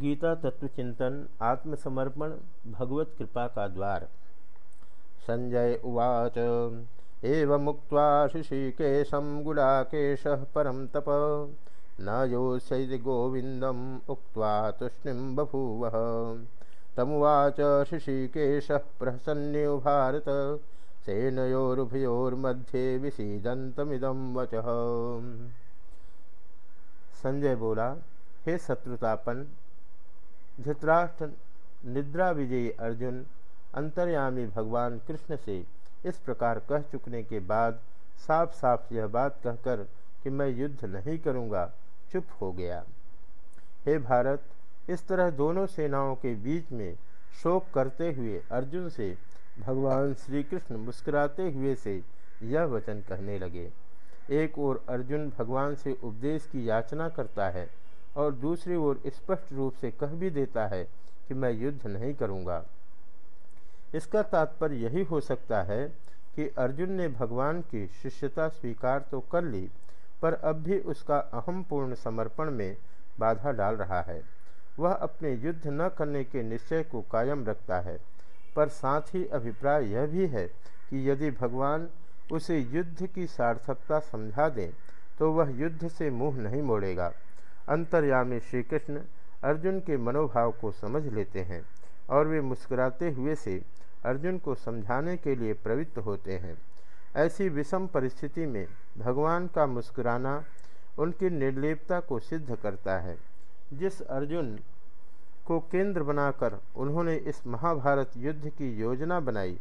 गीता तत्वचिंतन, आत्मसमर्पण, भगवत कृपा का द्वार। संजय उवाच। एवं मुक्त ऋषिकेशम गुड़ाकेश परम तप। न योषि गोविंदम उक्त्वा तुष्णिम बभूव। तमुवाच ऋषिकेश प्रसन्यो भारत। सेनयोरुभयोर्मध्ये विसीदंतमिदम वच। संजय बोला, हे शत्रुतापन धृतराष्ट्र निद्रा विजयी अर्जुन, अंतर्यामी भगवान कृष्ण से इस प्रकार कह चुकने के बाद साफ़ साफ़ यह बात कहकर कि मैं युद्ध नहीं करूँगा, चुप हो गया। हे भारत, इस तरह दोनों सेनाओं के बीच में शोक करते हुए अर्जुन से भगवान श्री कृष्ण मुस्कुराते हुए से यह वचन कहने लगे। एक ओर अर्जुन भगवान से उपदेश की याचना करता है और दूसरी ओर स्पष्ट रूप से कह भी देता है कि मैं युद्ध नहीं करूँगा। इसका तात्पर्य यही हो सकता है कि अर्जुन ने भगवान की शिष्यता स्वीकार तो कर ली, पर अब भी उसका अहम पूर्ण समर्पण में बाधा डाल रहा है। वह अपने युद्ध न करने के निश्चय को कायम रखता है, पर साथ ही अभिप्राय यह भी है कि यदि भगवान उसे युद्ध की सार्थकता समझा दें तो वह युद्ध से मुँह नहीं मोड़ेगा। अंतर्यामी श्री कृष्ण अर्जुन के मनोभाव को समझ लेते हैं और वे मुस्कुराते हुए से अर्जुन को समझाने के लिए प्रवृत्त होते हैं। ऐसी विषम परिस्थिति में भगवान का मुस्कुराना उनकी निर्लेपता को सिद्ध करता है। जिस अर्जुन को केंद्र बनाकर उन्होंने इस महाभारत युद्ध की योजना बनाई,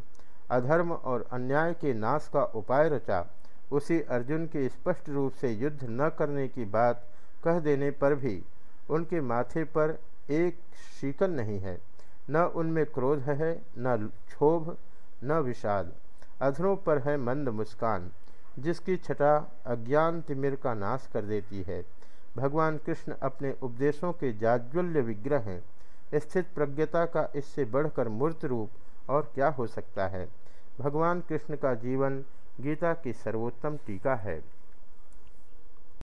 अधर्म और अन्याय के नाश का उपाय रचा, उसी अर्जुन के स्पष्ट रूप से युद्ध न करने की बात कह देने पर भी उनके माथे पर एक शीकन नहीं है, न उनमें क्रोध है, न क्षोभ, न विषाद। अधरों पर है मंद मुस्कान, जिसकी छटा अज्ञान तिमिर का नाश कर देती है। भगवान कृष्ण अपने उपदेशों के जाज्वल्य विग्रह हैं। स्थित प्रज्ञता का इससे बढ़कर मूर्त रूप और क्या हो सकता है? भगवान कृष्ण का जीवन गीता की सर्वोत्तम टीका है।